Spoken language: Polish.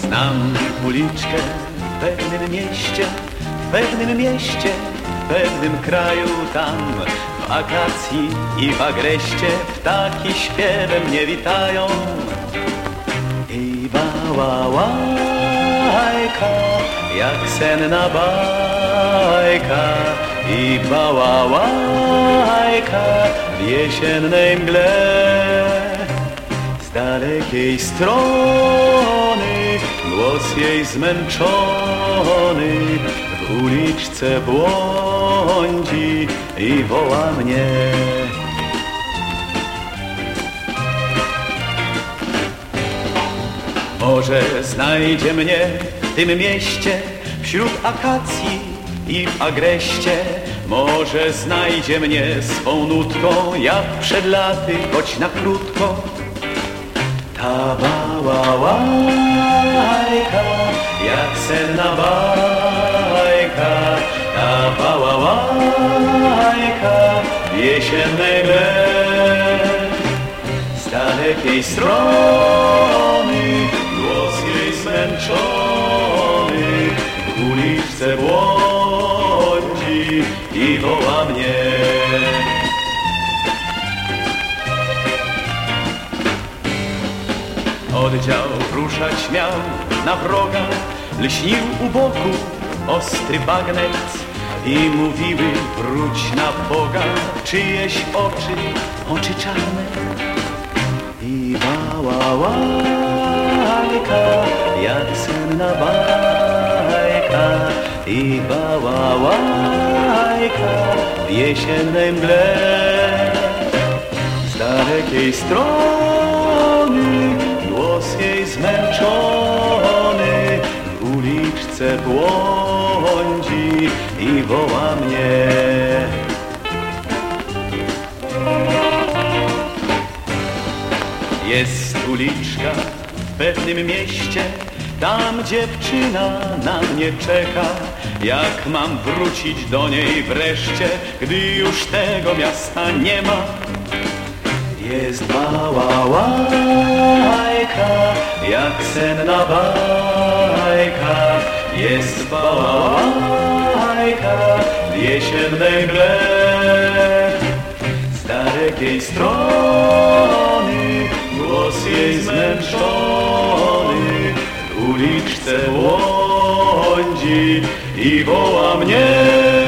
Znam uliczkę w pewnym mieście, w pewnym mieście, w pewnym kraju tam. W akacji i w agreście ptaki śpiewem mnie witają. I bałałajka, jak senna bajka I bałałajka w jesiennej mgle z dalekiej strony głos jej zmęczony w uliczce błądzi i woła mnie. Może znajdzie mnie w tym mieście wśród akacji i w agreście. Może znajdzie mnie swą nutką jak przed laty, choć na krótko. Ta bałałajka, jak senna bajka, ta bałałajka jesiennej mgle. Z dalekiej strony i woła mnie. Oddział ruszać miał na wroga, lśnił u boku ostry bagnet i mówiły wróć na Boga, czyjeś oczy, oczy czarne. I bałałajka, jak senna bajka, i bałałajka w jesiennej mgle. Z dalekiej strony głos jej zmęczony w uliczce błądzi i woła mnie. Jest uliczka w pewnym mieście, tam dziewczyna na mnie czeka. Jak mam wrócić do niej wreszcie, gdy już tego miasta nie ma? Jest bałałajka, jak senna bajka. Jest bałałajka w jesiennej mgle. Z dalekiej strony głos jej zmęczony uliczce błądzi i woła mnie.